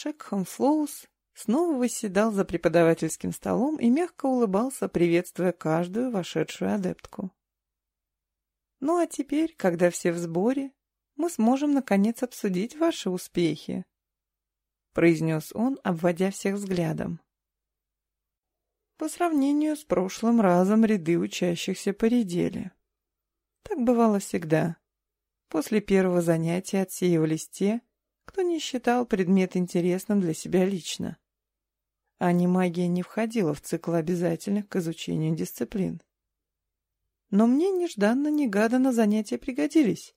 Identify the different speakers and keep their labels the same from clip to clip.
Speaker 1: Шекхам Флоус снова восседал за преподавательским столом и мягко улыбался, приветствуя каждую вошедшую адептку. «Ну а теперь, когда все в сборе, мы сможем наконец обсудить ваши успехи», — произнес он, обводя всех взглядом. По сравнению с прошлым разом ряды учащихся поредели. Так бывало всегда. После первого занятия отсеивались те, кто не считал предмет интересным для себя лично. А не магия не входила в цикл обязательных к изучению дисциплин. Но мне нежданно-негаданно занятия пригодились.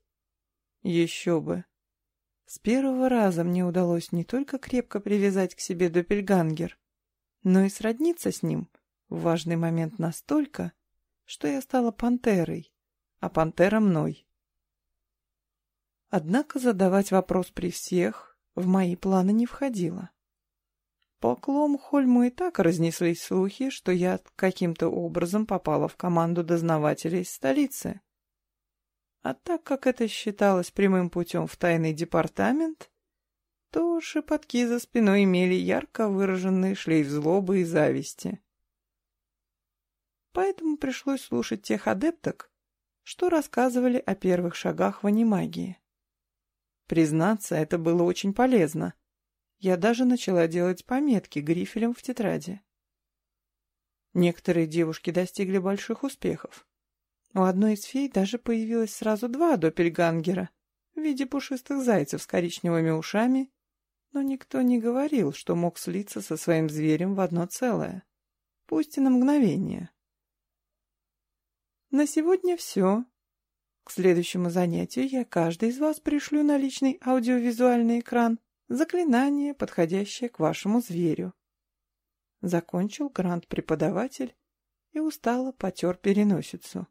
Speaker 1: Еще бы. С первого раза мне удалось не только крепко привязать к себе допельгангер, но и сродниться с ним в важный момент настолько, что я стала пантерой, а пантера мной. Однако задавать вопрос при всех в мои планы не входило. По Кломхольму и так разнеслись слухи, что я каким-то образом попала в команду дознавателей из столицы. А так как это считалось прямым путем в тайный департамент, то шепотки за спиной имели ярко выраженный шлейф злобы и зависти. Поэтому пришлось слушать тех адепток, что рассказывали о первых шагах в анимагии. Признаться, это было очень полезно. Я даже начала делать пометки грифелем в тетради. Некоторые девушки достигли больших успехов. У одной из фей даже появилось сразу два доппельгангера в виде пушистых зайцев с коричневыми ушами, но никто не говорил, что мог слиться со своим зверем в одно целое, пусть и на мгновение. На сегодня все. К следующему занятию я каждый из вас пришлю на личный аудиовизуальный экран заклинание, подходящее к вашему зверю. Закончил грант-преподаватель и устало потер переносицу.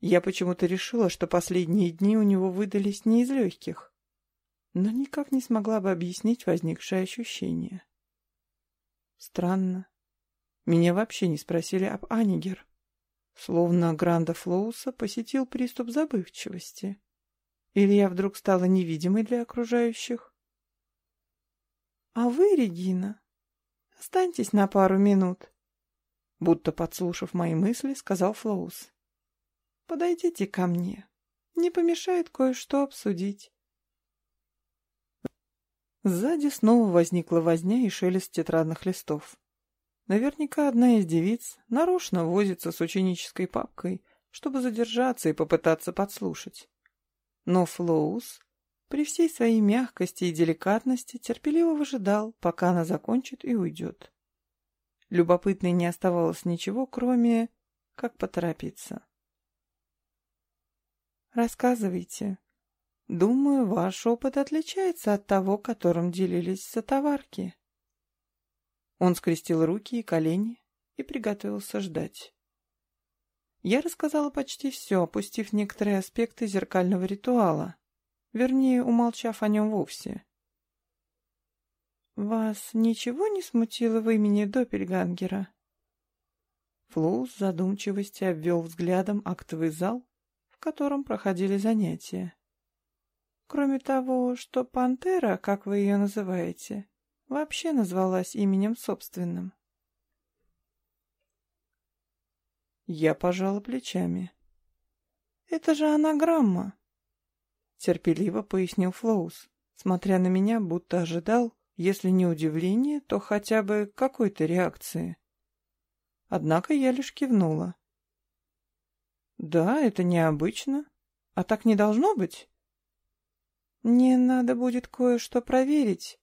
Speaker 1: Я почему-то решила, что последние дни у него выдались не из легких, но никак не смогла бы объяснить возникшее ощущение. Странно. Меня вообще не спросили об Анигер. Словно Гранда Флоуса посетил приступ забывчивости. Или я вдруг стала невидимой для окружающих? «А вы, Регина, останьтесь на пару минут», будто подслушав мои мысли, сказал Флоус. «Подойдите ко мне. Не помешает кое-что обсудить». Сзади снова возникла возня и шелест тетрадных листов. Наверняка одна из девиц нарочно возится с ученической папкой, чтобы задержаться и попытаться подслушать. Но Флоус при всей своей мягкости и деликатности терпеливо выжидал, пока она закончит и уйдет. Любопытной не оставалось ничего, кроме как поторопиться. «Рассказывайте. Думаю, ваш опыт отличается от того, которым делились сотоварки». Он скрестил руки и колени и приготовился ждать. Я рассказала почти все, опустив некоторые аспекты зеркального ритуала, вернее, умолчав о нем вовсе. «Вас ничего не смутило в имени Доппельгангера?» Флоу с задумчивости обвел взглядом актовый зал, в котором проходили занятия. «Кроме того, что пантера, как вы ее называете, вообще назвалась именем собственным. Я пожала плечами. «Это же анаграмма!» Терпеливо пояснил Флоус, смотря на меня, будто ожидал, если не удивления, то хотя бы какой-то реакции. Однако я лишь кивнула. «Да, это необычно. А так не должно быть?» «Мне надо будет кое-что проверить»,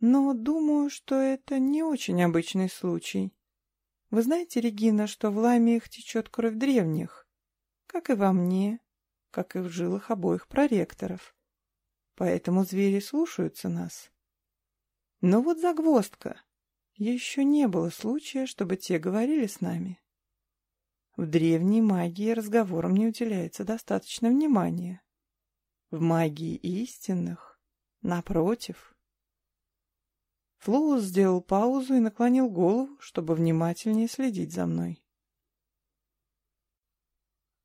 Speaker 1: но думаю, что это не очень обычный случай. Вы знаете, Регина, что в ламиях течет кровь древних, как и во мне, как и в жилах обоих проректоров. Поэтому звери слушаются нас. Но вот загвоздка. Еще не было случая, чтобы те говорили с нами. В древней магии разговорам не уделяется достаточно внимания. В магии истинных, напротив, Флоус сделал паузу и наклонил голову, чтобы внимательнее следить за мной.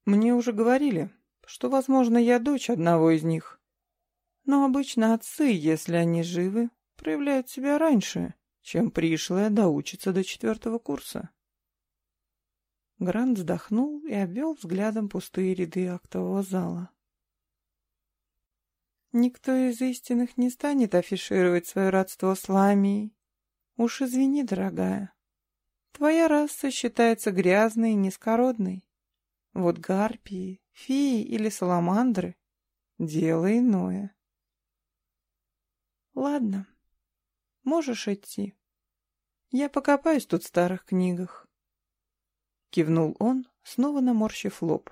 Speaker 1: «Мне уже говорили, что, возможно, я дочь одного из них. Но обычно отцы, если они живы, проявляют себя раньше, чем пришлая доучится до четвертого курса. Грант вздохнул и обвел взглядом пустые ряды актового зала. Никто из истинных не станет афишировать свое родство с Ламией. Уж извини, дорогая. Твоя раса считается грязной и низкородной. Вот гарпии, феи или саламандры — дело иное. Ладно, можешь идти. Я покопаюсь тут в старых книгах. Кивнул он, снова наморщив лоб.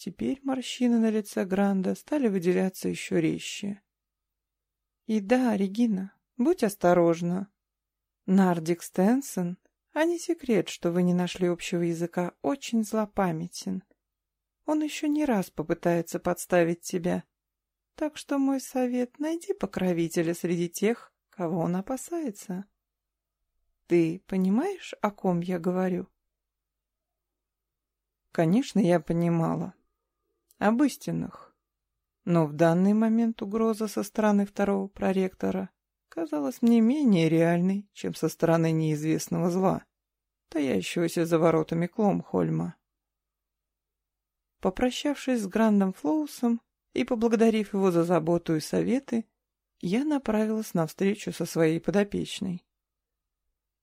Speaker 1: Теперь морщины на лице Гранда стали выделяться еще резче. И да, Регина, будь осторожна. Нардик Стенсон, а не секрет, что вы не нашли общего языка, очень злопамятен. Он еще не раз попытается подставить тебя. Так что мой совет — найди покровителя среди тех, кого он опасается. Ты понимаешь, о ком я говорю? Конечно, я понимала. Об истинных. Но в данный момент угроза со стороны второго проректора казалась мне менее реальной, чем со стороны неизвестного зла, таящегося за воротами Кломхольма. Попрощавшись с Грандом Флоусом и поблагодарив его за заботу и советы, я направилась на встречу со своей подопечной.